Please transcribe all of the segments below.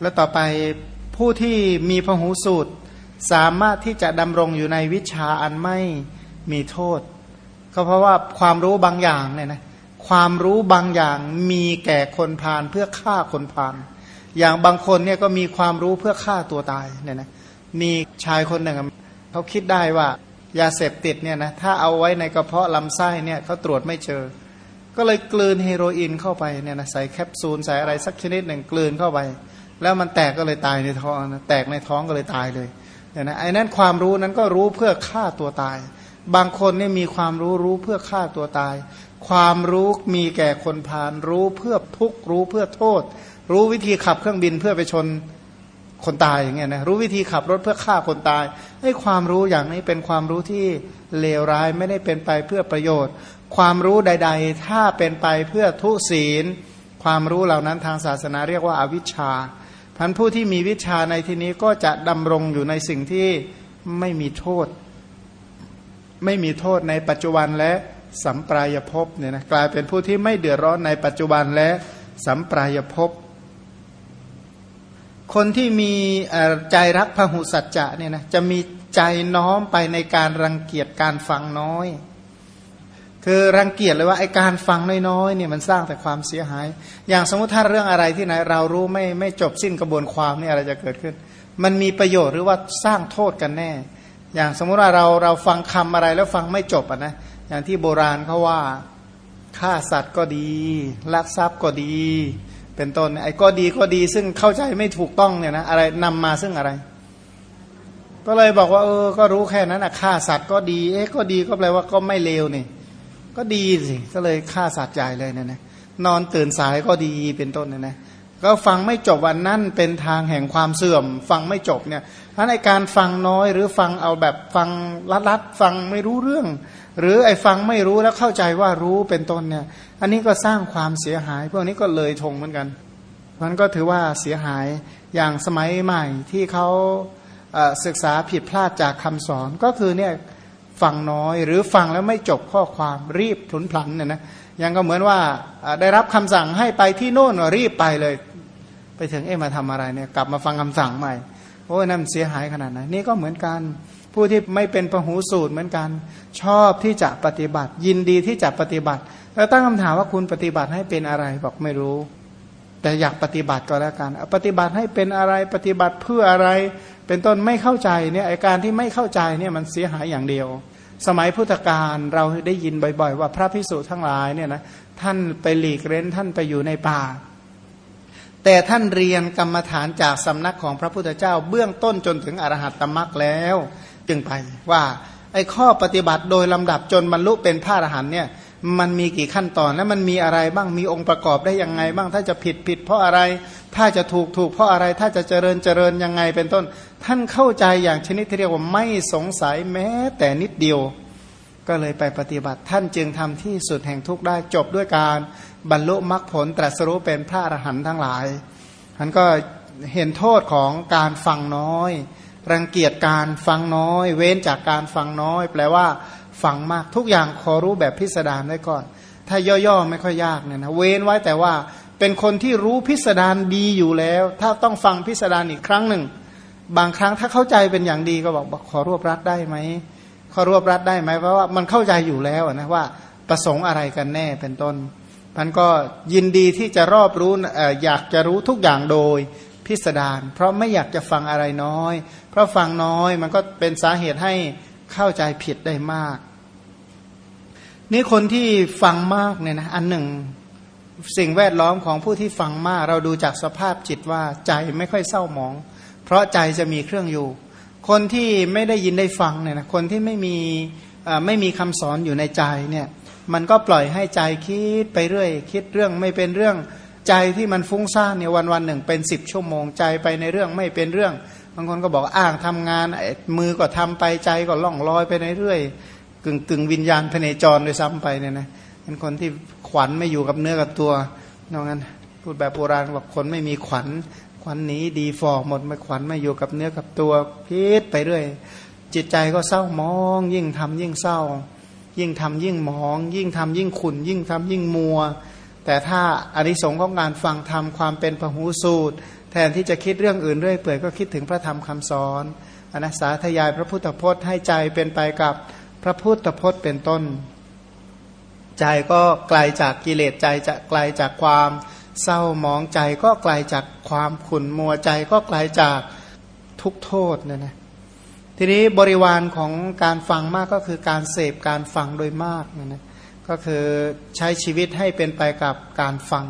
แล้วต่อไปผู้ที่มีพหูสูตร สามารถที่จะดำรงอยู่ในวิชาอันไม่มีโทษ ก็เพราะว่าความรู้บางอย่างเนี่ยนะความรู้บางอย่างมีแก่คนพาลเพื่อฆ่าคนพาลอย่างบางคนเนี่ยก็มีความรู้เพื่อฆ่าตัวตายเนี่ยนะมีชายคนหนึ่งเขาคิดได้ว่ายาเสพติดเนี่ยนะถ้าเอาไว้ในกระเพาะลำไส้เนี่ยเขาตรวจไม่เจอ ก็เลยกลืนเฮโรอีนเข้าไปเนี่ยนะใส่แคปซูลใส่อะไรสักชนิดหนึ่งกลืนเข้าไป แล้วมันแตกก็เลยตายในท้องนะแตกในท้องก็เลยตายเลยเนี่ยนะไอ้นั้นความรู้นั้นก็รู้เพื่อฆ่าตัวตาย บางคนเนี่ยมีความรู้รู้เพื่อฆ่าตัวตาย ความรู้มีแก่คนพาลรู้เพื่อทุกข์รู้เพื่อโทษ รู้วิธีขับเครื่องบินเพื่อไปชนคนตายอย่างเงี้ยนะรู้วิธีขับรถเพื่อฆ่าคนตายให้ความรู้อย่างนี้เป็นความรู้ที่เลวร้ายไม่ได้เป็นไปเพื่อประโยชน์ ความรู้ใด ๆ ถ้าเป็นไปเพื่อทุศีล ความรู้เหล่านั้นทางศาสนาเรียกว่าอาวิชชา พันผู้ที่มีวิชาในที่นี้ก็จะดำรงอยู่ในสิ่งที่ไม่มีโทษ ไม่มีโทษในปัจจุบันและสัมปรายภพเนี่ยนะกลายเป็นผู้ที่ไม่เดือดร้อนในปัจจุบันและสัมปรายภพคนที่มีใจรักพหุสัจจะเนี่ยนะจะมีใจน้อมไปในการรังเกียจการฟังน้อย คือรังเกียจเลยว่าไอการฟังน้อยๆเนี่ยมันสร้างแต่ความเสียหาย อย่างสมมติถ้าเรื่องอะไรที่ไหนเรารู้ไม่ไม่จบสิ้นกระบวนความนี่อะไรจะเกิดขึ้น มันมีประโยชน์หรือว่าสร้างโทษกันแน่ อย่างสมมุติว่าเราเราฟังคำอะไรแล้วฟังไม่จบอะนะอย่างที่โบราณเขาว่าฆ่าสัตว์ก็ดีลักทรัพย์ก็ดี เป็นต้นไอ้ก็ดีก็ดี ซึ่งเข้าใจไม่ถูกต้องเนี่ยนะอะไรนำมาซึ่งอะไร ก็เลยบอกว่าเออก็รู้แค่นั้นนะฆ่าสัตว์ก็ดี เอ๊ะก็ดีก็แปลว่าก็ไม่เลวนี่ ก็ดีสิก็เลยฆ่าสัตว์ใหญ่เลยเนี่ยนะนอนตื่นสายก็ดีเป็นต้นเนี่ยนะก็ฟังไม่จบวันนั้นเป็นทางแห่งความเสื่อม ฟังไม่จบเนี่ยถ้าในการฟังน้อยหรือฟังเอาแบบฟังลัดๆฟังไม่รู้เรื่อง หรือไอ้ฟังไม่รู้แล้วเข้าใจว่ารู้เป็นต้นเนี่ย อันนี้ก็สร้างความเสียหาย พวกนี้ก็เลยทงเหมือนกันมันก็ถือว่าเสียหายอย่างสมัยใหม่ที่เขาศึกษาผิดพลาดจากคำสอนก็คือเนี่ย ฟังน้อย หรือฟังแล้วไม่จบข้อความรีบผุนพลันเนี่ยนะยังก็เหมือนว่าได้รับคำสั่งให้ไปที่โน่นรีบไปเลย ไปถึงเอ๊ะมาทำอะไรเนี่ยกลับมาฟังคำสั่งใหม่โอ้ยนั่นเสียหายขนาดไหนนี่ก็เหมือนกัน ผู้ที่ไม่เป็นพหูสูตรเหมือนกัน ชอบที่จะปฏิบัติ ยินดีที่จะปฏิบัติ แล้วตั้งคำถามว่าคุณปฏิบัติให้เป็นอะไรบอกไม่รู้ แต่อยากปฏิบัติก็แล้วกัน ปฏิบัติให้เป็นอะไรปฏิบัติเพื่ออะไร เป็นต้นไม่เข้าใจเนี่ยอาการที่ไม่เข้าใจเนี่ยมันเสียหายอย่างเดียว สมัยพุทธกาลเราได้ยินบ่อย ๆ ว่าพระพิสุทั้งหลายเนี่ยนะท่านไปหลีกเร้นท่านไปอยู่ในป่า แต่ท่านเรียนกรรมฐานจากสำนักของพระพุทธเจ้า เบื้องต้นจนถึงอรหัตตมรักแล้ว จึงไปว่าไอ้ข้อปฏิบัติโดยลำดับจนบรรลุเป็นพระอรหันเนี่ย มันมีกี่ขั้นตอนและมันมีอะไรบ้างมีองค์ประกอบได้ยังไงบ้าง ถ้าจะผิดผิดเพราะอะไร ถ้าจะถูกถูกเพราะอะไร ถ้าจะเจริญเจริญยังไงเป็นต้น ท่านเข้าใจอย่างชนิดที่เรียกว่าไม่สงสัยแม้แต่นิดเดียว ก็เลยไปปฏิบัติท่านจึงทำที่สุดแห่งทุกได้จบด้วยการบรรลุมรรคผลตรัสรู้เป็นพระอรหันต์ทั้งหลายท่านก็เห็นโทษของการฟังน้อย รังเกียจการฟังน้อย เว้นจากการฟังน้อย แปลว่า ฟังมากทุกอย่างขอรู้แบบพิสดารได้ก่อน ถ้าย่อๆไม่ค่อยยากเนี่ยนะเว้นไว้แต่ว่าเป็นคนที่รู้พิสดารดีอยู่แล้ว ถ้าต้องฟังพิสดารอีกครั้งหนึ่ง บางครั้งถ้าเข้าใจเป็นอย่างดีก็บอกขอรวบรัดได้ไหมขอรวบรัดได้ไหมเพราะว่ามันเข้าใจอยู่แล้วนะว่าประสงค์อะไรกันแน่เป็นต้นมันก็ยินดีที่จะรอบรู้อยากจะรู้ทุกอย่างโดยพิสดารเพราะไม่อยากจะฟังอะไรน้อย เพราะฟังน้อยมันก็เป็นสาเหตุให้เข้าใจผิดได้มาก นี่คนที่ฟังมากเนี่ยนะอันหนึ่งสิ่งแวดล้อมของผู้ที่ฟังมาก เราดูจากสภาพจิตว่าใจไม่ค่อยเศร้าหมอง เพราะใจจะมีเครื่องอยู่ คนที่ไม่ได้ยินได้ฟังเนี่ยนะคนที่ไม่มีไม่มีคำสอนอยู่ในใจเนี่ยมันก็ปล่อยให้ใจคิดไปเรื่อย คิดเรื่องไม่เป็นเรื่องใจที่มันฟุ้งซ่านเนี่ยวันวันหนึ่งเป็นสิบชั่วโมงใจไปในเรื่องไม่เป็นเรื่อง บางคนก็บอกอ้างทำงานมือก็ทำไปใจก็ล่องลอยไปในเรื่อย กึ่งกึ่งวิญญาณพเนจรโดยซ้ำไปเนี่ยนะเป็นคนที่ขวัญไม่อยู่กับเนื้อกับตัวนอกนั้นพูดแบบโบราณบอกคนไม่มีขวัญ ขวัญหนีดีฟอหมดไม่ขวัญไม่อยู่กับเนื้อกับตัวคิดไปเรื่อยจิตใจก็เศร้ามอง ยิ่งทำยิ่งเศร้า ยิ่งทำยิ่งมอง ยิ่งทำยิ่งขุนยิ่งทำยิ่งมัว แต่ถ้าอริสงของการฟังธรรมความเป็นพหูสูตร แทนที่จะคิดเรื่องอื่นเรื่อยเปื่อยก็คิดถึงพระธรรมคำสอนอนัสาธยายพระพุทธพจน์ให้ใจเป็นไปกับ พระพุทธพจน์เป็นต้น ใจก็ไกลาจากกิเลสใจจะไกลาจากความ เศร้าหมองใจก็ไกลาจากความขุ่นมัวใจก็ไกลาจากทุกโทษเนี่ยนะทีนี้บริวารของการฟังมากก็คือการเสพการฟังโดยมากนะนะก็คือใช้ชีวิตให้เป็นไปกับการฟัง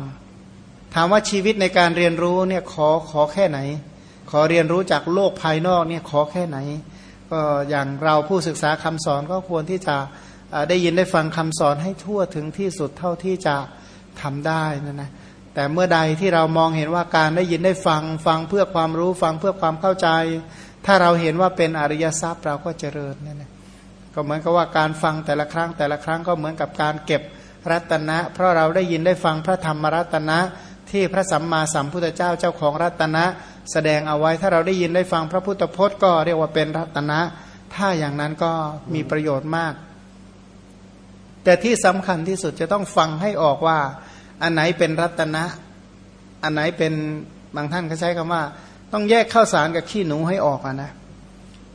ถามว่าชีวิตในการเรียนรู้เนี่ยขอขอแค่ไหน ขอเรียนรู้จากโลกภายนอกเนี่ยขอแค่ไหน ก็อย่างเราผู้ศึกษาคำสอนก็ควรที่จะได้ยินได้ฟังคำสอนให้ทั่วถึงที่สุดเท่าที่จะทำได้นะนะแต่เมื่อใดที่เรามองเห็นว่าการได้ยินได้ฟังฟังเพื่อความรู้ฟังเพื่อความเข้าใจ ถ้าเราเห็นว่าเป็นอริยทรัพย์เราก็เจริญนั่นแหละก็เหมือนกับว่าการฟังแต่ละครั้งแต่ละครั้งก็เหมือนกับการเก็บรัตนะ เพราะเราได้ยินได้ฟังพระธรรมรัตนะ ที่พระสัมมาสัมพุทธเจ้าเจ้าของรัตนะ แสดงเอาไว้ถ้าเราได้ยินได้ฟังพระพุทธพจน์ก็เรียกว่าเป็นรัตนะ ถ้าอย่างนั้นก็มีประโยชน์มาก แต่ที่สำคัญที่สุดจะต้องฟังให้ออกว่า อันไหนเป็นรัตนะ อันไหนเป็นบางท่านเขาใช้คำว่า ต้องแยกข้าวสารกับขี้หนูให้ออกอนะ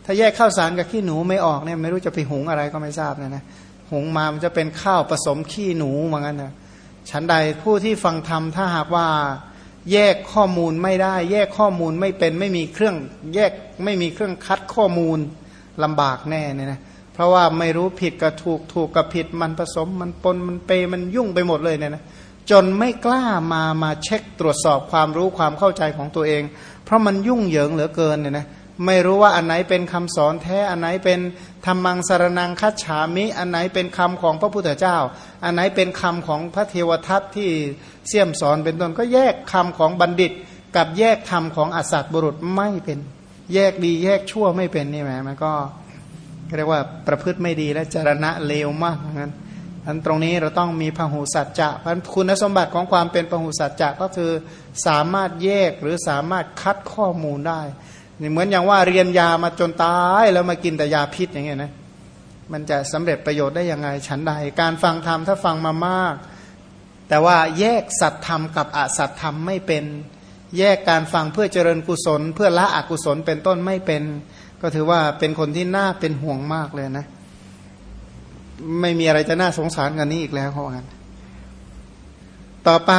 ถ้าแยกข้าวสารกับขี้หนูไม่ออกเนี่ยไม่รู้จะไปหุงอะไรก็ไม่ทราบเนี่ยนะหุงมามันจะเป็นข้าวผสมขี้หนูเหมือนกันนะ ฉันใดผู้ที่ฟังธรรมถ้าหากว่าแยกข้อมูลไม่ได้ แยกข้อมูลไม่เป็นไม่มีเครื่องแยกไม่มีเครื่องคัดข้อมูลลำบากแน่เนี่ยนะเพราะว่าไม่รู้ผิดกับถูกถูกกับผิดมันผสมมันปนมันเปมันยุ่งไปหมดเลยเนี่ยนะจนไม่กล้ามามาเช็คตรวจสอบความรู้ความเข้าใจของตัวเอง เพราะมันยุ่งเหยิงเหลือเกินเนี่ยนะไม่รู้ว่าอันไหนเป็นคำสอนแท้อันไหนเป็น ธรรมังสารนังคัจฉามิ อันไหนเป็นคำของพระพุทธเจ้า อันไหนเป็นคำของพระเทวทัตที่เสี่ยมสอนเป็นต้นก็แยกคำของบัณฑิต กับแยกคำของอสัตบุรุษไม่เป็น แยกดีแยกชั่วไม่เป็นนี่แหมมันก็เรียกว่าประพฤติไม่ดีและจรณะเลวมากงั้นอันตรงนี้เราต้องมีพหูสัจจะเพราะคุณสมบัติของความเป็นพหูสัจจะก็คือสามารถแยกหรือสามารถคัดข้อมูลได้ นี่เหมือนอย่างว่าเรียนยามาจนตายแล้วมากินแต่ยาพิษอย่างเงี้ยนะมันจะสำเร็จประโยชน์ได้ยังไงฉันใด การฟังธรรมถ้าฟังมามาก แต่ว่าแยกสัตธรรมกับอสัตธรรมไม่เป็น แยกการฟังเพื่อเจริญกุศล เพื่อละอกุศลเป็นต้นไม่เป็น ก็ถือว่าเป็นคนที่น่าเป็นห่วงมากเลยนะ ไม่มีอะไรจะน่าสงสารกันนี้อีกแล้วเขาบอกต่อไป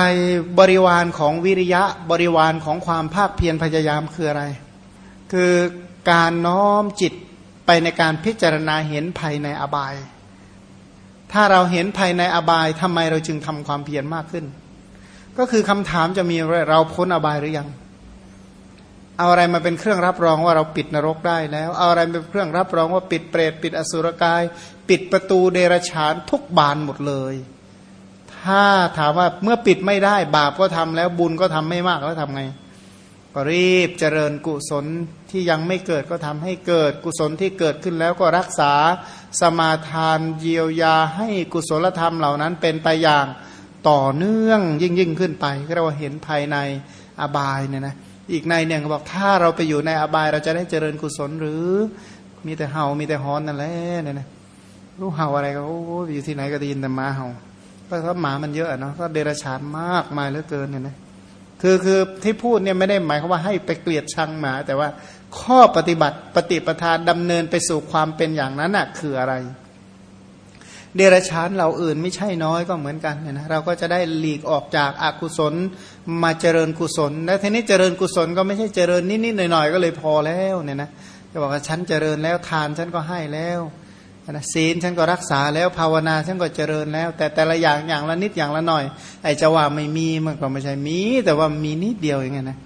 บริวารของวิริยะบริวารของความภาคเพียรพยายามคืออะไร คือการน้อมจิตไปในการพิจารณาเห็นภัยในอบาย ถ้าเราเห็นภัยในอบายทำไมเราจึงทำความเพียรมากขึ้น ก็คือคำถามจะมีเราพ้นอบายหรือยัง เอาอะไรมาเป็นเครื่องรับรองว่าเราปิดนรกได้แล้ว เอาอะไรเป็นเครื่องรับรองว่าปิดเปรตปิดอสุรกาย ปิดประตูเดรฉานทุกบานหมดเลย ถ้าถามว่าเมื่อปิดไม่ได้บาปก็ทำแล้วบุญก็ทำไม่มากแล้วทำไง ก็รีบเจริญกุศลที่ยังไม่เกิดก็ทำให้เกิดกุศลที่เกิดขึ้นแล้วก็รักษาสมาทานเยียวยาให้กุศลธรรมเหล่านั้นเป็นไปอย่างต่อเนื่องยิ่งยิ่งขึ้นไปก็เราเห็นภายในอบายเนี่ยนะอีกในเนี่ยเขาบอกถ้าเราไปอยู่ในอบายเราจะได้เจริญกุศลหรือมีแต่เห่ามีแต่ฮอนนั่นแหละเนี่ยนะรู้เห่าอะไรก็โอ้อยู่ที่ไหนก็ได้ยินแต่หมาเห่าเพราะหมามันเยอะเนาะก็เดรัจฉานมากมายเหลือเกินเนี่ยนะ คือคือที่พูดเนี่ยไม่ได้หมายความว่าให้ไปเกลียดชังหมา แต่ว่าข้อปฏิบัติปฏิปทานดำเนินไปสู่ความเป็นอย่างนั้นน่ะคืออะไร เดรัจฉานเราอื่นไม่ใช่น้อยก็เหมือนกันเนี่ยนะเราก็จะได้หลีกออกจากอากุศลมาเจริญกุศล และทีนี้เจริญกุศลก็ไม่ใช่เจริญนิดๆหน่อยๆก็เลยพอแล้วเนี่ยนะจะบอกว่าฉันเจริญแล้วทานฉันก็ให้แล้ว นะศีลฉันก็รักษาแล้วภาวนาฉันก็เจริญแล้ว แต่แต่ละอย่างอย่างละนิดอย่างละหน่อย ไอ้จะว่าไม่มีมันก็ไม่ใช่มี แต่ว่ามีนิดเดียวอย่างเงี้ยนะ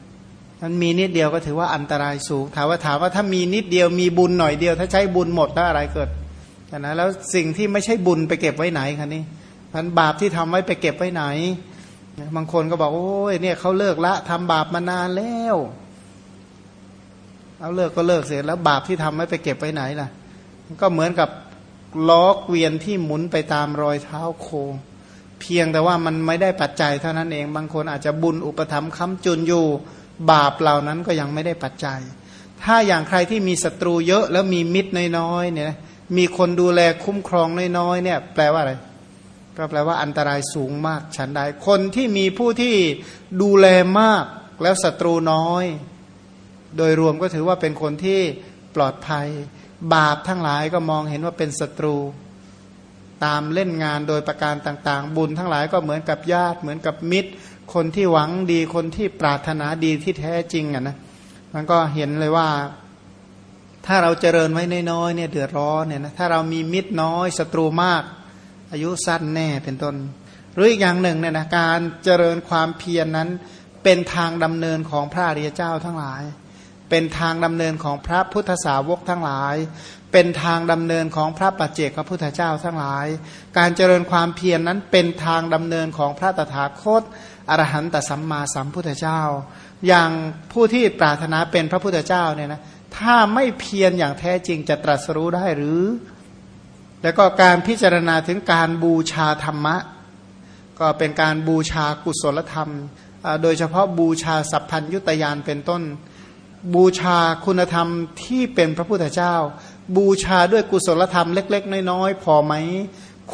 มันมีนิดเดียวก็ถือว่าอันตรายสูงถามว่าถามว่าถ้ามีนิดเดียวมีบุญหน่อยเดียว ถ้าใช้บุญหมดแล้วอะไรเกิดนะแล้วสิ่งที่ไม่ใช่บุญไปเก็บไว้ไหนคะนี่มันบาปที่ทำไว้ไปเก็บไว้ไหน บางคนก็บอกโอ้ยเนี่ยเขาเลิกละทำบาปมานานแล้วเอาเลิกก็เลิกเสร็จแล้วบาปที่ทำไว้ไปเก็บไว้ไหนล่ะ ก็เหมือนกับ ล้อเกวียนที่หมุนไปตามรอยเท้าโค เพียงแต่ว่ามันไม่ได้ปัจจัยเท่านั้นเองบางคนอาจจะบุญอุปธรรมค้ำจุนอยู่บาปเหล่านั้นก็ยังไม่ได้ปัจจัย ถ้าอย่างใครที่มีศัตรูเยอะแล้วมีมิตรน้อยๆเนี่ยมีคนดูแลคุ้มครองน้อยๆเนี่ย แปลว่าอะไรก็แปลว่าอันตรายสูงมากฉันใดคนที่มีผู้ที่ดูแลมากแล้วศัตรูน้อย โดยรวมก็ถือว่าเป็นคนที่ปลอดภัย บาปทั้งหลายก็มองเห็นว่าเป็นศัตรู ตามเล่นงานโดยประการต่างๆ บุญทั้งหลายก็เหมือนกับญาติเหมือนกับมิตร คนที่หวังดีคนที่ปรารถนาดีที่แท้จริงอะนะมันก็เห็นเลยว่า ถ้าเราเจริญไว้น้อยๆเนี่ยเดือดร้อนเนี่ยนะถ้าเรามีมิตรน้อยศัตรูมาก อายุสั้นแน่เป็นต้น หรืออีกอย่างหนึ่งเนี่ยนะการเจริญความเพียรนนั้นเป็นทางดำเนินของพระอริยเจ้าทั้งหลาย เป็นทางดำเนินของพระพุทธสาวกทั้งหลาย เป็นทางดำเนินของพระปัจเจกพระพุทธเจ้าทั้งหลาย การเจริญความเพียรนนั้นเป็นทางดำเนินของพระตถาคตอรหันตสัมมาสัมพุทธเจ้า อย่างผู้ที่ปรารถนาเป็นพระพุทธเจ้าเนี่ยนะถ้าไม่เพียรอย่างแท้จริงจะตรัสรู้ได้หรือ แล้วก็การพิจารณาถึงการบูชาธรรมะ ก็เป็นการบูชากุศลธรรม โดยเฉพาะบูชาสัพพัญยุตยานเป็นต้น บูชาคุณธรรมที่เป็นพระพุทธเจ้า บูชาด้วยกุศลธรรมเล็ก ๆ น้อยๆพอไหม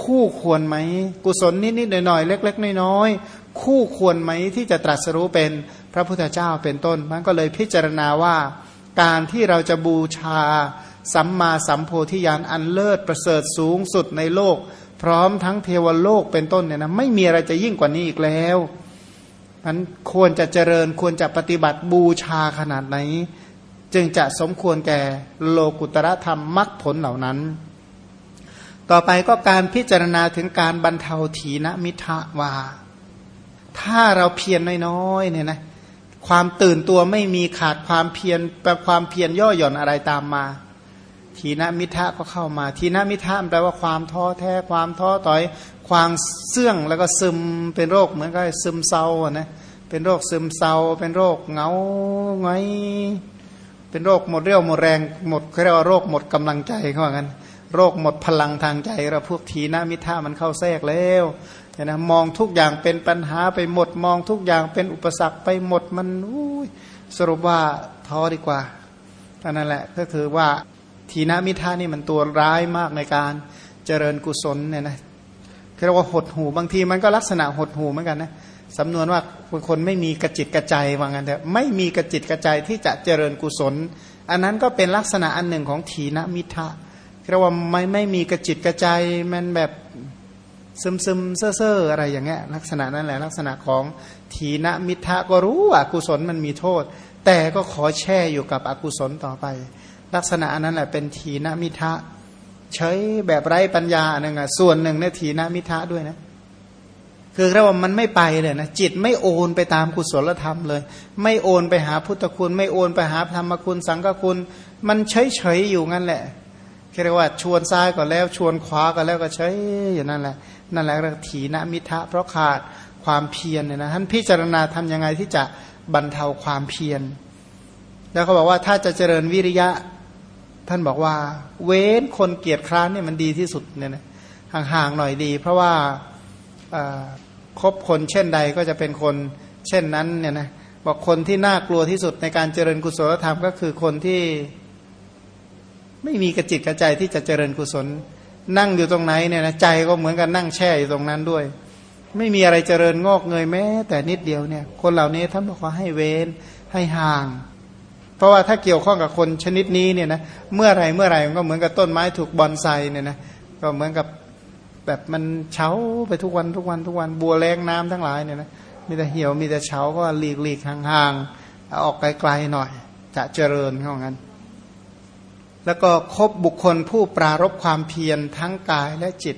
คู่ควรไหม กุศลนิดๆหน่อยๆเล็ก ๆ น้อยๆคู่ควรไหมที่จะตรัสรู้เป็นพระพุทธเจ้าเป็นต้นมันก็เลยพิจารณาว่า การที่เราจะบูชาสัมมาสัมโพธิญาณอันเลิศประเสริฐสูงสุดในโลก พร้อมทั้งเทวโลกเป็นต้นเนี่ยนะไม่มีอะไรจะยิ่งกว่านี้อีกแล้ว นั้นควรจะเจริญควรจะปฏิบัติบูชาขนาดไหน จึงจะสมควรแก่โลกุตระธรรมมรรคผลเหล่านั้น ต่อไปก็การพิจารณาถึงการบรรเทาถีนมิทะวา ถ้าเราเพียรน้อยๆเนี่ยนะความตื่นตัวไม่มีขาดความเพียรแปลความเพียรย่อหย่อนอะไรตามมา ทีนมิทะก็เข้ามา ทีนมิทะแปลว่าความท้อแท้ความท้อต่อย ความเสื่องแล้วก็ซึมเป็นโรคเหมือนกับซึมเศร้านะเป็นโรคซึมเศร้า เป็นโรคเงาไงเป็นโรคหมดเรี่ยวหมดแรงหมดเรียกว่าโรคหมดกำลังใจเขาว่างั้นโรคหมดพลังทางใจเราพวกทีนมิทะมันเข้าแทรกแล้วนะมองทุกอย่างเป็นปัญหาไปหมดมองทุกอย่างเป็นอุปสรรคไปหมดมันสรุปว่าท้อดีกว่านั่นแหละก็คือว่า ทีนมิทานี่มันตัวร้ายมากในการเจริญกุศลเนี่ยนะเรียกว่าหดหูบางทีมันก็ลักษณะหดหูเหมือนกันนะสำนวนว่าคนไม่มีกระจิตกระใจว่างั้นแต่ไม่มีกระจิตกระใจที่จะเจริญกุศล อันนั้นก็เป็นลักษณะอันหนึ่งของทีนมิทะเรียกว่าไม่ไม่มีกระจิตกระใจมันแบบซึมซึมเซ่อเซ่ออะไรอย่างเงี้ยลักษณะนั้นแหละลักษณะของทีนมิทะก็รู้ว่ากุศลมันมีโทษ แต่ก็ขอแช่อยู่กับอกุศลต่อไป ลักษณะนั้นแหละเป็นทีนมิทะใช้แบบไร้ปัญญาหนึ่งอะส่วนหนึ่งเนี่ยทีนมิทะด้วยนะ คือเรียกว่ามันไม่ไปเลยนะจิตไม่โอนไปตามกุศลธรรมเลย ไม่โอนไปหาพุทธคุณ ไม่โอนไปหาธรรมคุณ สังฆคุณ มันเฉยเฉยอยู่งั้นแหละเรียกว่าชวนซ้ายก็แล้วชวนขวาก็แล้วก็เฉยอย่างนั้นแหละนั่นแหละเรียกถีนมิทะเพราะขาดความเพียรเนี่ยนะท่านพิจารณาทำยังไงที่จะบรรเทาความเพียร แล้วเขาบอกว่าถ้าจะเจริญวิริยะ ท่านบอกว่า เว้นคนเกียจคร้านเนี่ยมันดีที่สุดเนี่ยนะห่างๆหน่อยดี เพราะว่าคบคนเช่นใดก็จะเป็นคนเช่นนั้นเนี่ยนะบอกคนที่น่ากลัวที่สุดในการเจริญกุศลธรรมก็คือคนที่ไม่มีกระจิตกระใจที่จะเจริญกุศล นั่งอยู่ตรงไหนเนี่ยนะใจก็เหมือนกันนั่งแช่อยู่ตรงนั้นด้วย ไม่มีอะไรเจริญงอกเงยแม้ แต่นิดเดียวเนี่ย คนเหล่านี้ท่านบอกว่าให้เว้นให้ห่าง เพราะว่าถ้าเกี่ยวข้องกับคนชนิดนี้เนี่ยนะเมื่อไรเมื่อไรมันก็เหมือนกับต้นไม้ถูกบอนไซเนี่ยนะก็เหมือนกับแบบมันเฉาไปทุกวันทุกวันทุกวันบัวแรงน้ำทั้งหลายเนี่ยนะมีแต่เหี่ยวมีแต่เฉาก็หลีกหลีกห่างๆออกไกลๆหน่อย จะเจริญเข้างั้น แล้วก็คบบุคคลผู้ปรารบความเพียรทั้งกายและจิต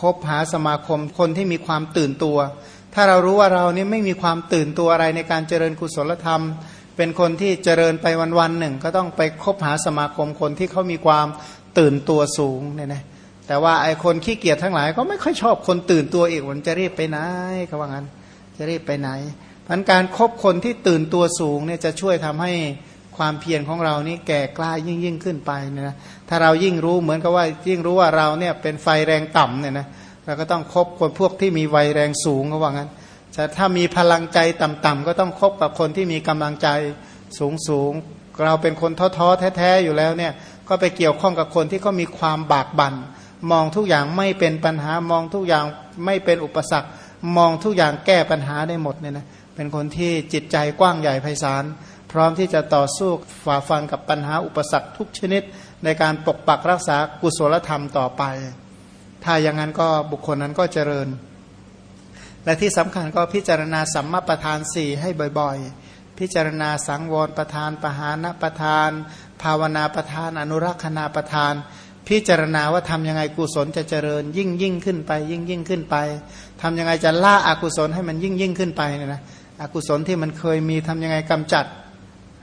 คบหาสมาคมคนที่มีความตื่นตัว ถ้าเรารู้ว่าเรานี่ไม่มีความตื่นตัวอะไรในการเจริญกุศลธรรม เป็นคนที่เจริญไปวันๆหนึ่ง ก็ต้องไปคบหาสมาคมคนที่เขามีความตื่นตัวสูงเนี่ยนะแต่ว่าไอ้คนขี้เกียจทั้งหลายก็ไม่ค่อยชอบคนตื่นตัวอีกมันจะรีบไปไหนเขาว่างั้น จะรีบไปไหนพันการครบคนที่ตื่นตัวสูงเนี่ยจะช่วยทำให้ความเพียรของเรานี่แก่กล้ายิ่งยิ่งขึ้นไปเนี่ยนะถ้าเรายิ่งรู้เหมือนกับว่ายิ่งรู้ว่าเราเนี่ยเป็นไฟแรงต่ำเนี่ยนะเราก็ต้องคบคนพวกที่มีไฟแรงสูงเขาว่างั้น แต่ถ้ามีพลังใจต่ำๆก็ต้องคบกับคนที่มีกำลังใจสูงสูงเราเป็นคนท้อๆแท้ๆอยู่แล้วเนี่ยก็ไปเกี่ยวข้องกับคนที่เขามีความบากบัน่นมองทุกอย่างไม่เป็นปัญหามองทุกอย่างไม่เป็นอุปสรรค มองทุกอย่างแก้ปัญหาได้หมดเนี่ยนะเป็นคนที่จิตใจกว้างใหญ่ไพศาลพร้อมที่จะต่อสู้ฝ่าฟันกับปัญหาอุปสรรคทุกชนิด ในการปกปักรักษากุศลธรรมต่อไป ถ้าอย่างนั้นก็บุคคลนั้นก็เจริญ และที่สำคัญก็พิจารณาสัมมาประธานสี่ให้บ่อยๆ พิจารณาสังวรประธานปหานประธาน ภาวนาประธาน อนุรักษณาประธาน พิจารณาว่าทำยังไงกุศลจะเจริญยิ่งยิ่งขึ้นไป ยิ่งยิ่งขึ้นไปทำยังไงจะล่าอากุศลให้มันยิ่งยิ่งขึ้นไปเนี่ยนะอกุศลที่มันเคยมีทำยังไงกำจัด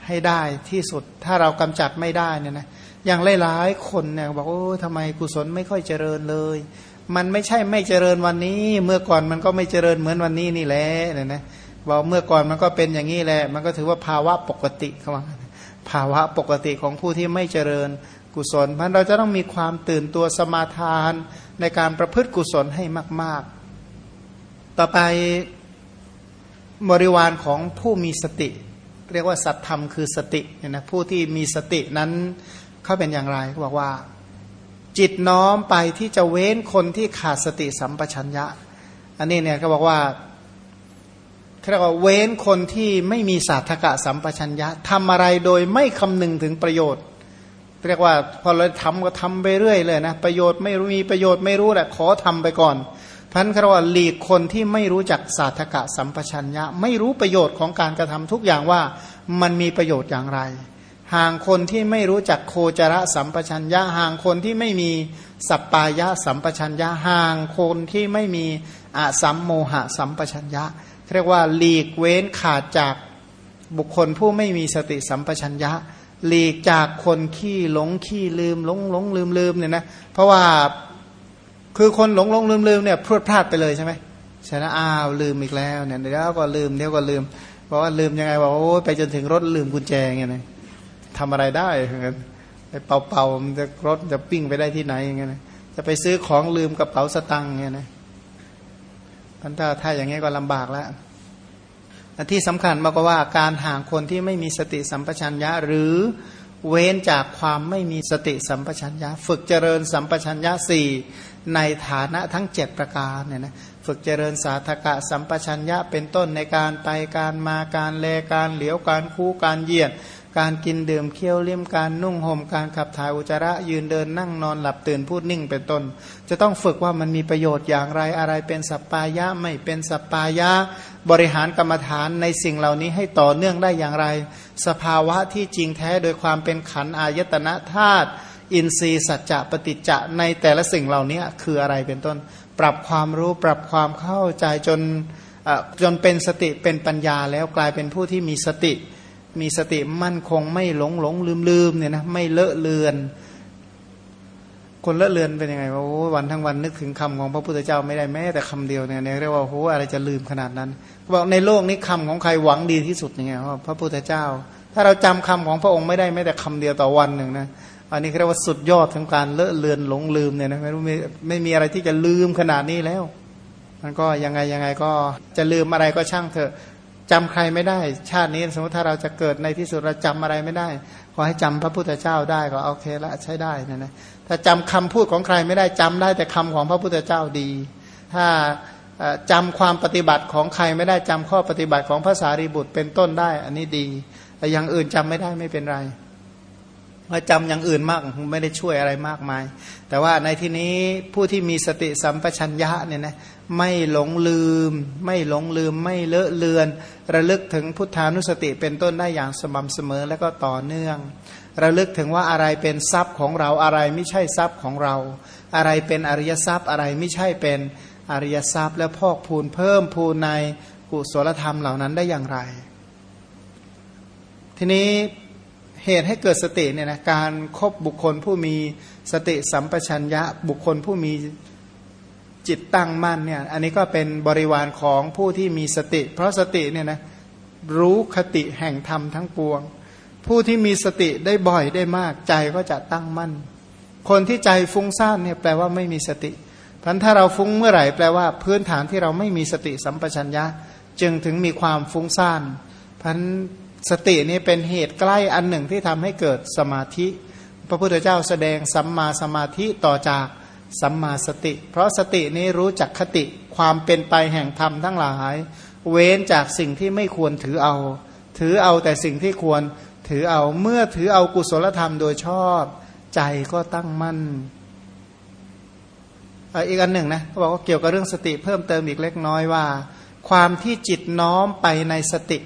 ให้ได้ที่สุดถ้าเรากำจัดไม่ได้เนี่ยนะอย่างหลายๆคนเนี่ยบอกโอ้ทำไมกุศลไม่ค่อยเจริญเลย มันไม่ใช่ไม่เจริญวันนี้ เมื่อก่อนมันก็ไม่เจริญเหมือนวันนี้นี่แหละเนี่ยนะบอกเมื่อก่อนมันก็เป็นอย่างนี้แหละ มันก็ถือว่าภาวะปกติเขาว่าภาวะปกติของผู้ที่ไม่เจริญกุศลเพราะเราจะต้องมีความตื่นตัวสมาทานในการประพฤติกุศลให้มาก ๆ ต่อไปบริวารของผู้มีสติ เรียกว่าสัตธรรมคือสติเนี่ยนะผู้ที่มีสตินั้นเขาเป็นอย่างไรเขาบอกว่า จิตน้อมไปที่จะเว้นคนที่ขาดสติสัมปชัญญะ อันนี้เนี่ยเขาบอกว่าเรียกว่าเว้นคนที่ไม่มีศาสตกะสัมปชัญญะทำอะไรโดยไม่คำนึงถึงประโยชน์ เรียกว่าพอเราทำก็ทำไปเรื่อยเลยนะประโยชน์ไม่รู้มีประโยชน์ไม่รู้แหละขอทำไปก่อนพันครว่าหลีกคนที่ไม่รู้จักศาสตกะสัมปชัญญะ ไม่รู้ประโยชน์ของการกระทำทุกอย่างว่ามันมีประโยชน์อย่างไร ห่างคนที่ไม่รู้จักโคจรสัมปชัญญะห่างคนที่ไม่มีสัปปายะสัมปชัญญะห่างคนที่ไม่มีอสัมโมหะสัมปชัญญะเรียกว่าหลีกเว้นขาดจากบุคคลผู้ไม่มีสติสัมปชัญญะ หลีกจากคนขี้หลงขี้ลืมหลงหลงลืมลืมเนี่ยนะเพราะว่าคือคนหลงหลงลืมลืมเนี่ยพรวดพลาดไปเลยใช่ไหมฉะนั้นอ้าวลืมอีกแล้วเนี่ยเดี๋ยวก็ลืมเดี๋ยวก็ลืมเพราะว่าลืมยังไงบอกโอ้ไปจนถึงรถลืมกุญแจเงี้ยนะ ทำอะไรได้เงี้ยไปเป่าเป่ามันจะรถจะปิ้งไปได้ที่ไหนอย่างเงี้ยนะจะไปซื้อของลืมกระเป๋าสตังค์เงี้ยนะพันถ้าถ้าอย่างเงี้ยก็ลำบากแล้วที่สำคัญมากกว่าการห่างคนที่ไม่มีสติสัมปชัญญะ หรือเว้นจากความไม่มีสติสัมปชัญญะ ฝึกเจริญสัมปชัญญะสี่ในฐานะทั้ง 7 ประการเนี่ยนะฝึกเจริญสาธกะสัมปชัญญะเป็นต้นในการไปการมาการแลการเหลียวการคู่การเหยียด การกินดื่มเคี้ยวเลี้ยมการนุ่งห่มการขับถ่ายอุจจาระยืนเดินนั่งนอนหลับตื่นพูดนิ่งเป็นต้น จะต้องฝึกว่ามันมีประโยชน์อย่างไรอะไรเป็นสัปปายะไม่เป็นสัปปายะบริหารกรรมฐานในสิ่งเหล่านี้ให้ต่อเนื่องได้อย่างไร สภาวะที่จริงแท้โดยความเป็นขันอายตนะธาตุอินทรีย์สัจจะปฏิจจะในแต่ละสิ่งเหล่านี้คืออะไรเป็นต้น ปรับความรู้ปรับความเข้าใจจนจนเป็นสติเป็นปัญญาแล้วกลายเป็นผู้ที่มีสติ มีสติมั่นคงไม่หลงหลงลืมลืมเนี่ยนะไม่เลอะเลือน คนเลอะเลือนเป็นยังไงว่าโอ้วันทั้งวันนึกถึงคำของพระพุทธเจ้าไม่ได้แม้แต่คำเดียวเนี่ยเรียกว่าโอ้อะไรจะลืมขนาดนั้นบอกในโลกนี้คำของใครหวังดีที่สุดยังไงว่าพระพุทธเจ้า ถ้าเราจำคำของพระองค์ไม่ได้แม้แต่คำเดียวต่อวันหนึ่งนะอันนี้เรียกว่าสุดยอดของการเลอะเลือนหลงลืมเนี่ยนะไม่รู้ไม่ไม่มีอะไรที่จะลืมขนาดนี้แล้ว มันก็ยังไงยังไงก็จะลืมอะไรก็ช่างเถอะ จำใครไม่ได้ ชาตินี้สมมติถ้าเราจะเกิดในที่สุดเราจำอะไรไม่ได้ ขอให้จำพระพุทธเจ้าได้ก็โอเคละใช้ได้นะนะถ้าจำคำพูดของใครไม่ได้จำได้แต่คำของพระพุทธเจ้าดี ถ้าจำความปฏิบัติของใครไม่ได้จำข้อปฏิบัติของภาษารีบุตรเป็นต้นได้ อันนี้ดี แต่อย่างอื่นจำไม่ได้ไม่เป็นไรว่าจำอย่างอื่นมากไม่ได้ช่วยอะไรมากมาย แต่ว่าในที่นี้ผู้ที่มีสติสัมปชัญญะเนี่ยนะ ไม่หลงลืม ไม่หลงลืม ไม่เลอะเลือน ระลึกถึงพุทธานุสติเป็นต้นได้อย่างสม่ำเสมอและก็ต่อเนื่อง ระลึกถึงว่าอะไรเป็นทรัพย์ของเราอะไรไม่ใช่ทรัพย์ของเรา อะไรเป็นอริยทรัพย์อะไรไม่ใช่เป็นอริยทรัพย์ และพอกพูนเพิ่มพูนในกุศลธรรมเหล่านั้นได้อย่างไร ทีนี้เหตุให้เกิดสติเนี่ยนะการครบบุคคลผู้มีสติสัมปชัญญะบุคคลผู้มี จิตตั้งมั่นเนี่ยอันนี้ก็เป็นบริวารของผู้ที่มีสติ เพราะสติเนี่ยนะรู้คติแห่งธรรมทั้งปวง ผู้ที่มีสติได้บ่อยได้มากใจก็จะตั้งมั่น คนที่ใจฟุ้งซ่านเนี่ยแปลว่าไม่มีสติพันถ้าเราฟุ้งเมื่อไหร่แปลว่าพื้นฐานที่เราไม่มีสติสัมปชัญญะ จึงถึงมีความฟุ้งซ่านพันสตินี้เป็นเหตุใกล้อันหนึ่งที่ทำให้เกิดสมาธิ พระพุทธเจ้าแสดงสัมมาสมาธิต่อจาก สัมมาสติ เพราะสตินี้รู้จักคติความเป็นไปแห่งธรรมทั้งหลาย เว้นจากสิ่งที่ไม่ควรถือเอา ถือเอาแต่สิ่งที่ควรถือเอาเมื่อถือเอากุศลธรรมโดยชอบ ใจก็ตั้งมั่นอีกอันหนึ่งนะเขาบอกว่าเกี่ยวกับเรื่องสติเพิ่มเติมอีกเล็กน้อยว่า ความที่จิตน้อมไปในสติ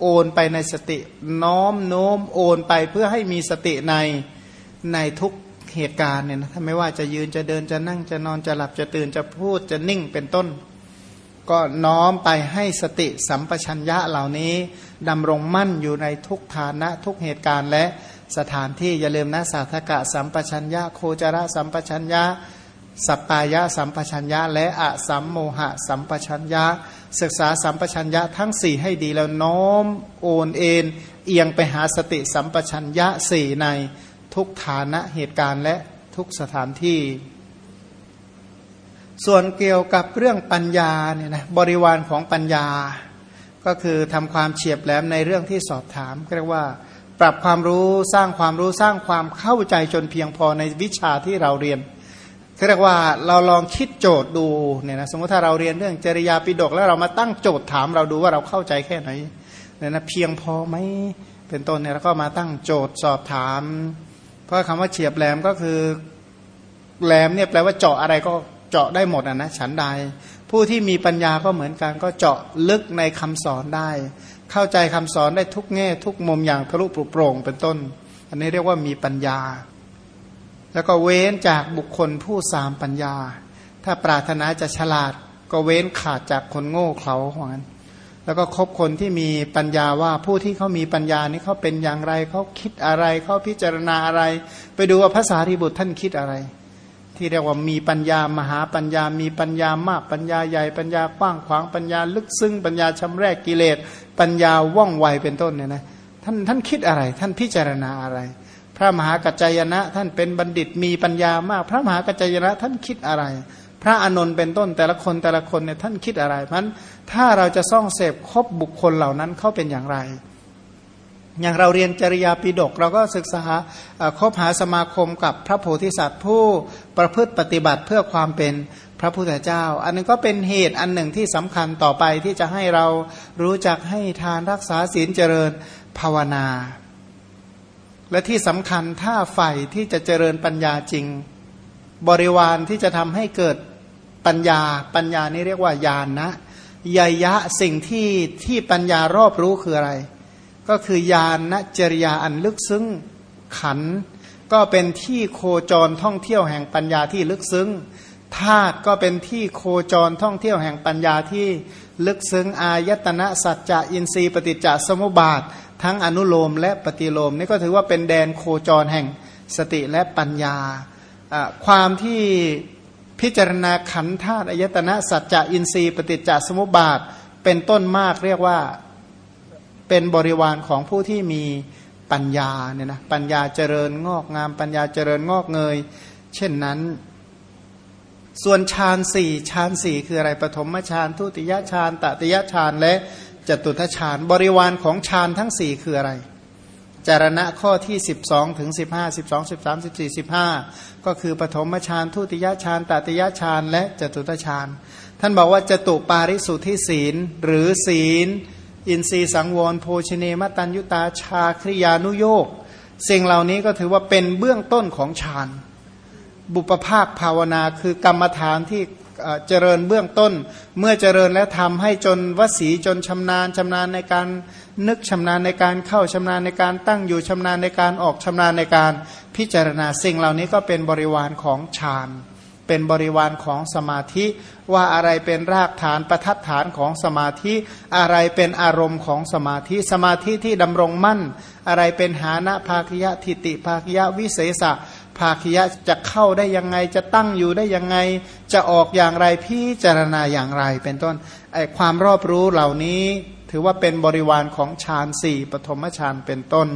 โอนไปในสติ น้อมโน้มโอนไปเพื่อให้มีสติในในทุก เหตุการณ์เนี่ยนะถ้าไม่ว่าจะยืนจะเดินจะนั่งจะนอนจะหลับจะตื่นจะพูดจะนิ่งเป็นต้น ก็น้อมไปให้สติสัมปชัญญะเหล่านี้ดำรงมั่นอยู่ในทุกฐานะทุกเหตุการณ์และสถานที่อย่าลืมนะสาธกะสัมปชัญญะโคจรสัมปชัญญะสัปปายะสัมปชัญญะ และอะสัมโมหะ สัมปชัญญะ ศึกษาสัมปชัญญะทั้งสี่ให้ดีแล้วน้อมโอนเอ็นเอียงไปหาสติสัมปชัญญะสี่ใน ทุกฐานะเหตุการณ์และทุกสถานที่ ส่วนเกี่ยวกับเรื่องปัญญาเนี่ยนะบริวารของปัญญา ก็คือทำความเฉียบแหลมในเรื่องที่สอบถามเรียกว่า ปรับความรู้สร้างความรู้สร้างความเข้าใจจนเพียงพอในวิชาที่เราเรียนเรียกว่าเราลองคิดโจทย์ดูเนี่ยนะสมมติถ้าเราเรียนเรื่องจริยาปิฎกแล้วเรามาตั้งโจทย์ถามเราดูว่าเราเข้าใจแค่ไหนเนี่ยนะเพียงพอไหมเป็นต้นเนี่ยแล้วก็มาตั้งโจทย์สอบถาม เพราะคำว่าเฉียบแหลมก็คือแหลมเนี่ยแปลว่าเจาะอะไรก็เจาะได้หมดอะนะฉันใด ผู้ที่มีปัญญาก็เหมือนกัน ก็เจาะลึกในคำสอนได้ เข้าใจคำสอนได้ทุกแง่ ทุกมุมอย่างทะลุปลุกโปร่งเป็นต้น อันนี้เรียกว่ามีปัญญา แล้วก็เว้นจากบุคคลผู้สามปัญญา ถ้าปรารถนาจะฉลาด ก็เว้นขาดจากคนโง่เขลาเหมือนกัน แล้วก็คบคนที่มีปัญญาว่าผู้ที่เขามีปัญญานี้เขาเป็นอย่างไรเขาคิดอะไรเขาพิจารณาอะไร ไปดูว่าภาษาริบุตรท่านคิดอะไร ที่เรียกว่ามีปัญญามหาปัญญา มีปัญญามากปัญญาใหญ่ปัญญากว้างขวางปัญญาลึกซึ้งปัญญาชำแรกกิเลส ปัญญาว่องไวเป็นต้นเนี่ยนะท่านท่านคิดอะไร ท่านพิจารณาอะไร พระมหากัจจายนะ ท่านเป็นบัณฑิตมีปัญญามาก พระมหากัจจายนะท่านคิดอะไร พระอนนท์เป็นต้นแต่ละคนแต่ละคนเนี่ยท่านคิดอะไรเพราะถ้าเราจะซ่องเสพคบบุคคลเหล่านั้นเขาเป็นอย่างไร อย่างเราเรียนจริยาปิฎกเราก็ศึกษาคบหาสมาคมกับพระโพธิสัตว์ ผู้ประพฤติปฏิบัติเพื่อความเป็นพระพุทธเจ้า อันนึงก็เป็นเหตุอันหนึ่งที่สำคัญต่อไปที่จะให้เรารู้จักให้ทานรักษาศีลเจริญภาวนา และที่สำคัญถ้าใฝ่ที่จะเจริญปัญญาจริงบริวารที่จะทำให้เกิด ปัญญาปัญญานี่เรียกว่าญาณนะยยะสิ่งที่ที่ปัญญารอบรู้คืออะไร ก็คือญาณนะจริยาอันลึกซึ้งขัน ก็เป็นที่โคจรท่องเที่ยวแห่งปัญญาที่ลึกซึ้งธาตุก็เป็นที่โคจรท่องเที่ยวแห่งปัญญาที่ลึกซึ้งอายตนะสัจจะอินทรีย์ปฏิจจสมุปบาท ทั้งอนุโลมและปฏิโลมนี่ก็ถือว่าเป็นแดนโคจรแห่งสติและปัญญา ความที่ พิจารณาขันธาตุอายตนะสัจจะอินทรีย์ปฏิจจสมุปบาท เป็นต้นมากเรียกว่าเป็นบริวารของผู้ที่มีปัญญาเนี่ยนะปัญญาเจริญงอกงาม ปัญญาเจริญงอกเงย เช่นนั้น ส่วนฌานสี่ฌานสี่คืออะไรปฐมฌานทุติยฌานตติยฌานและจตุทชาญบริวารของฌานทั้งสี่คืออะไร จารณะข้อที่ 12 ถึง 15 12 13 14 15 ก็คือปฐมฌานทุติยฌานตติยฌานและจตุทฌานท่านบอกว่าจตุปาริสุทธิศีล หรือศีล อินทรีสังวรโภชเนมตัญยุตาชาคริยานุโยกสิ่งเหล่านี้ก็ถือว่าเป็นเบื้องต้นของฌานบุปภาคภาวนาคือกรรมฐานที่ เจริญเบื้องต้น เมื่อเจริญและทำให้จนวสีจนชำนาญชำนาญในการนึกชำนาญในการเข้าชำนาญในการตั้งอยู่ชำนาญในการออกชำนาญในการพิจารณาสิ่งเหล่านี้ก็เป็นบริวารของฌานเป็นบริวารของสมาธิว่าอะไรเป็นรากฐานประทัดฐานของสมาธิ อะไรเป็นอารมณ์ของสมาธิ สมาธิที่ดำรงมั่น อะไรเป็นหานะภาคยะทิติภาคยะวิเศษะ ภาคียะจะเข้าได้ยังไง จะตั้งอยู่ได้ยังไง จะออกอย่างไรพิจารณาอย่างไร เป็นต้นไอความรอบรู้เหล่านี้ ถือว่าเป็นบริวารของฌานสี่ปฐมฌานเป็นต้น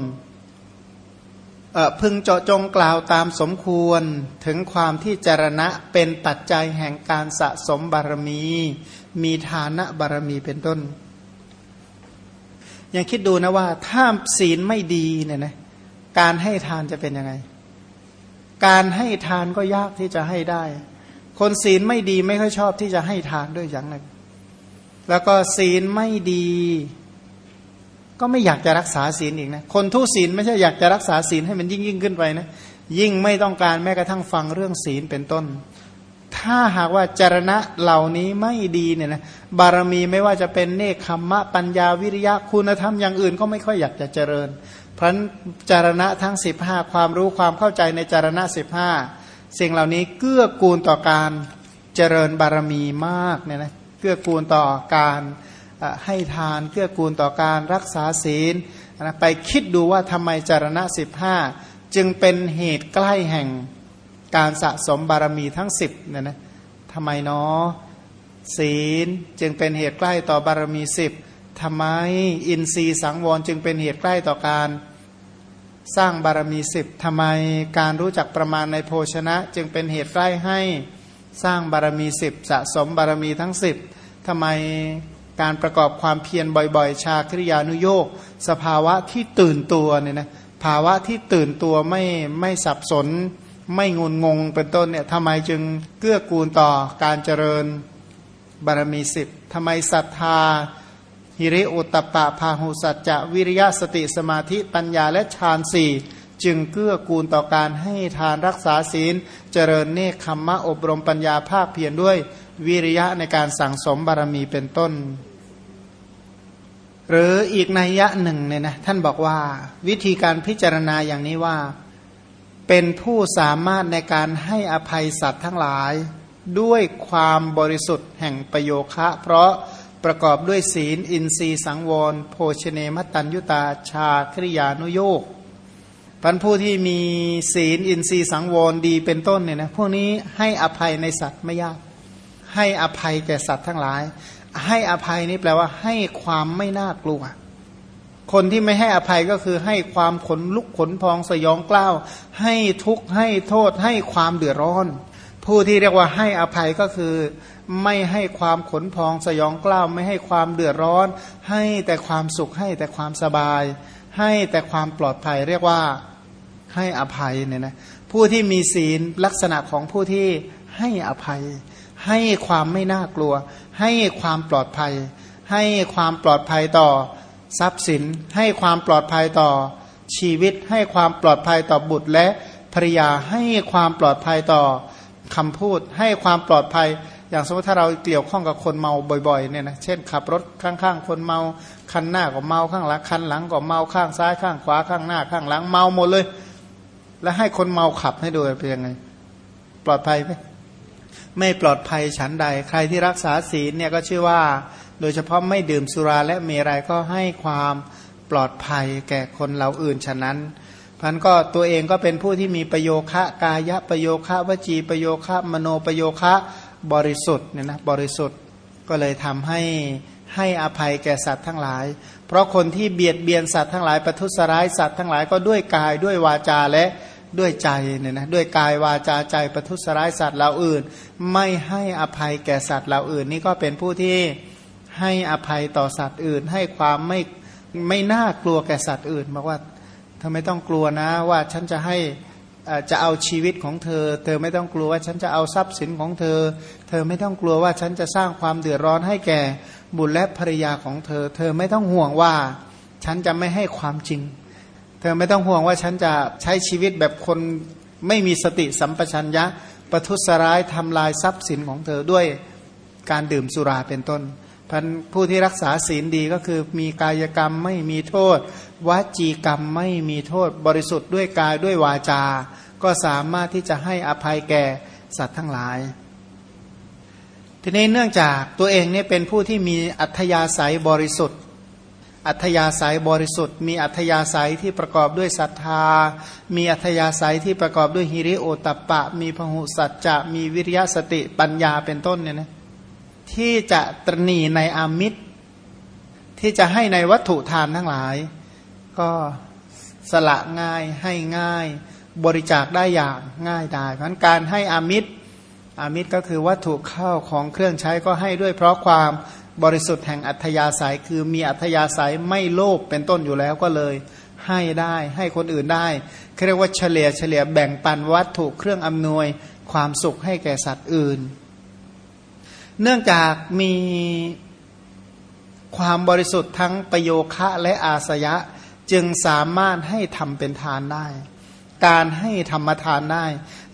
พึงเจาะจงกล่าวตามสมควรถึงความที่จารณะเป็นปัจจัยแห่งการสะสมบารมี มีฐานะบารมีเป็นต้น ยังคิดดูนะว่าถ้าศีลไม่ดีเนี่ยนะการให้ทานจะเป็นยังไง การให้ทานก็ยากที่จะให้ได้ คนศีลไม่ดีไม่ค่อยชอบที่จะให้ทานด้วยอย่างหนึ่งแล้วก็ศีลไม่ดี ก็ไม่อยากจะรักษาศีลอีกนะ คนทุศีลไม่ใช่อยากจะรักษาศีลให้มันยิ่งยิ่งขึ้นไปนะ ยิ่งไม่ต้องการแม้กระทั่งฟังเรื่องศีลเป็นต้น ถ้าหากว่าจารณะเหล่านี้ไม่ดีเนี่ยนะบารมีไม่ว่าจะเป็นเนคขมมะปัญญาวิริยะคุณธรรมอย่างอื่นก็ไม่ค่อยอยากจะเจริญ พราะจารณะทั้ง 15 ความรู้ความเข้าใจในจารณะ 15 สิ่งเหล่านี้เกื้อกูลต่อการเจริญบารมีมากเนี่ยนะเกื้อกูลต่อการให้ทานเกื้อกูลต่อการรักษาศีลนะไปคิดดูว่าทำไมจารณะ 15 จึงเป็นเหตุใกล้แห่งการสะสมบารมีทั้งสิบเนี่ยนะทำไมเนาะศีลจึงเป็นเหตุใกล้ต่อบารมีสิบทำไมอินทรีย์สังวรจึงเป็นเหตุใกล้ต่อการ สร้างบารมีสิบทำไมการรู้จักประมาณในโภชนะ จึงเป็นเหตุใกล้ให้สร้างบารมีสิบสะสมบารมีทั้งสิบทำไมการประกอบความเพียรบ่อยๆ ชาคริยานุโยกสภาวะที่ตื่นตัวเนี่ยนะภาวะที่ตื่นตัวไม่ไม่สับสน ไม่งุนงงเป็นต้นเนี่ยทำไมจึงเกื้อกูลต่อการเจริญบารมีสิบทำไมศรัทธา หิริโอตปะพาหุสัจจะวิริยะสติสมาธิปัญญาและฌานสี่จึงเกื้อกูลต่อการให้ทานรักษาศีล เจริญเนคขมมะอบรมปัญญาภาคเพียรด้วยวิริยะในการสั่งสมบารมีเป็นต้น หรืออีกนัยยะหนึ่งเนี่ยนะท่านบอกว่าวิธีการพิจารณาอย่างนี้ว่า เป็นผู้สามารถในการให้อภัยสัตว์ทั้งหลาย ด้วยความบริสุทธิ์แห่งประโยคะ เพราะ ประกอบด้วยศีล อินทรีย์สังวร โภชเนมตัญยุตาชาคริยานุโยกพันผู้ที่มีศีลอินทรีย์สังวรดีเป็นต้นเนี่ยนะพวกนี้ให้อภัยในสัตว์ไม่ยาก ให้อภัยแก่สัตว์ทั้งหลาย ให้อภัยนี่แปลว่าให้ความไม่น่ากลัว คนที่ไม่ให้อภัยก็คือให้ความขนลุกขนพองสยองกล้าว ให้ทุกข์ให้โทษให้ความเดือดร้อน ผู้ที่เรียกว่าให้อภัยก็คือ ไม่ให้ความขนพองสยองกล้าวไม่ให้ความเดือดร้อน ให้แต่ความสุขให้แต่ความสบาย ให้แต่ความปลอดภัยเรียกว่าให้อภัยเนี่ยนะผู้ที่มีศีลลักษณะของผู้ที่ให้อภัย ให้ความไม่น่ากลัว ให้ความปลอดภัย ให้ความปลอดภัยต่อ ทรัพย์สิน ให้ความปลอดภัยต่อชีวิต ให้ความปลอดภัยต่อบุตรและภรยาให้ความปลอดภัยต่อคำพูด ให้ความปลอดภัย อย่างสมมติถ้าเราเกี่ยวข้องกับคนเมาบ่อยๆเนี่ยนะเช่นขับรถข้างๆ คนเมาคันหน้าก็เมาข้างหลังคันหลังก็เมาข้างซ้ายข้างขวาข้างหน้าข้างหลังเมาหมดเลย แล้วให้คนเมาขับให้ดูเป็นยังไง ปลอดภัยไหมไม่ปลอดภัยฉันใด ใครที่รักษาศีลเนี่ยก็ชื่อว่า โดยเฉพาะไม่ดื่มสุราและเมรัยก็ให้ความปลอดภัยแก่คนเราอื่นฉะนั้นพันก็ตัวเองก็เป็นผู้ที่มีประโยคะกายะประโยคะวจีประโยคะมโนประโยคะ บริสุทธิ์เนี่ยนะบริสุทธิ์ก็เลยทำให้ให้อภัยแก่สัตว์ทั้งหลาย เพราะคนที่เบียดเบียนสัตว์ทั้งหลายประทุษร้ายสัตว์ทั้งหลายก็ด้วยกายด้วยวาจาและด้วยใจเนี่ยนะด้วยกายวาจาใจประทุษร้ายสัตว์เราอื่น ไม่ให้อภัยแก่สัตว์เราอื่น นี่ก็เป็นผู้ที่ให้อภัยต่อสัตว์อื่น ให้ความไม่ไม่น่ากลัวแก่สัตว์อื่นบอกว่าเธอไม่ต้องกลัวนะว่าฉันจะให้ จะเอาชีวิตของเธอ เธอไม่ต้องกลัวว่าฉันจะเอาทรัพย์สินของเธอ เธอไม่ต้องกลัวว่าฉันจะสร้างความเดือดร้อนให้แก่บุตรและภรรยาของเธอ เธอไม่ต้องห่วงว่าฉันจะไม่ให้ความจริง เธอไม่ต้องห่วงว่าฉันจะใช้ชีวิตแบบคนไม่มีสติสัมปชัญญะประทุษร้ายทำลายทรัพย์สินของเธอด้วยการดื่มสุราเป็นต้น พันผู้ที่รักษาศีลดีก็คือมีกายกรรมไม่มีโทษวจีกรรมไม่มีโทษ บริสุทธิ์ด้วยกายด้วยวาจา ก็สามารถที่จะให้อภัยแก่สัตว์ทั้งหลาย ทีนี้เนื่องจากตัวเองเนี่ยเป็นผู้ที่มีอัธยาศัยบริสุทธิ์ อัธยาศัยบริสุทธิ์ มีอัธยาศัยที่ประกอบด้วยศรัทธา มีอัธยาศัยที่ประกอบด้วยฮิริโอตปปะ มีพหุสัจจะมีวิริยะสติปัญญาเป็นต้นเนี่ยนะ ที่จะตรณีในอามิตร ที่จะให้ในวัตถุทานทั้งหลาย ก็สละง่ายให้ง่าย บริจาคได้อย่างง่ายดายเพราะการให้อามิตรอามิตรก็คือวัตถุเข้าของเครื่องใช้ก็ให้ด้วยเพราะความบริสุทธิ์แห่งอัธยาศัยคือมีอัธยาศัยไม่โลภเป็นต้นอยู่แล้วก็เลย ให้ได้ให้คนอื่นได้เรียกว่าเฉลี่ยเฉลี่ยแบ่งปันวัตถุเครื่องอำนวยความสุขให้แก่สัตว์อื่น เนื่องจากมีความบริสุทธิ์ทั้งประโยคะและอาสยะจึงสามารถให้ทำเป็นทานได้ การให้ธรรมทานได้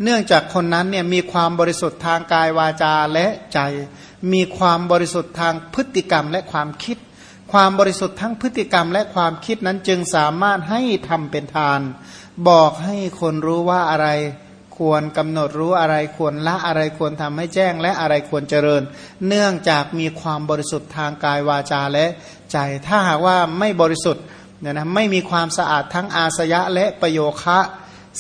เนื่องจากคนนั้นเนี่ยมีความบริสุทธิ์ทางกายวาจาและใจ มีความบริสุทธิ์ทางพฤติกรรมและความคิด ความบริสุทธิ์ทั้งพฤติกรรมและความคิดนั้นจึงสามารถให้ทำเป็นทาน บอกให้คนรู้ว่าอะไร ควรกำหนดรู้อะไรควรละอะไรควรทำให้แจ้งและอะไรควรเจริญ เนื่องจากมีความบริสุทธิ์ทางกายวาจาและใจ ถ้าหากว่าไม่บริสุทธิ์เนี่ยนะไม่มีความสะอาดทั้งอาสยะและประโยคะ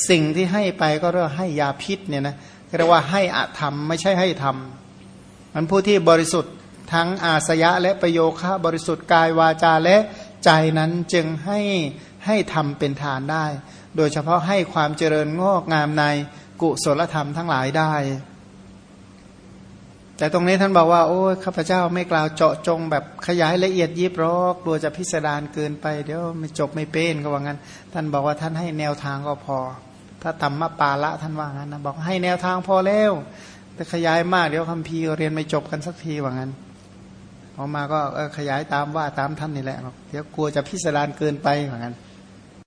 สิ่งที่ให้ไปก็เรียกให้ยาพิษเนี่ยนะเรียกว่าให้อะธรรมไม่ใช่ให้ธรรมมันผู้ที่บริสุทธิ์ทั้งอาสยะและประโยคะบริสุทธิ์กายวาจาและใจนั้นจึงให้ให้ทำเป็นทานได้ โดยเฉพาะให้ความเจริญงอกงามใน กุศลธรรมทั้งหลายได้ แต่ตรงนี้ท่านบอกว่า โอ้ข้าพเจ้าไม่กล่าวเจาะจงแบบขยายละเอียดยิบรอกกลัวจะพิสดารเกินไป เดี๋ยวไม่จบไม่เป็นก็ว่างั้น ท่านบอกว่าท่านให้แนวทางก็พอ ถ้าธรรมปาละท่านว่างั้นนะบอกให้แนวทางพอแล้วแต่ขยายมากเดี๋ยวคำพีเรียนไม่จบกันสักทีว่างั้นออกมาก็ขยายตามว่าตามท่านนี่แหละเดี๋ยวกลัวจะพิสดารเกินไปว่างั้น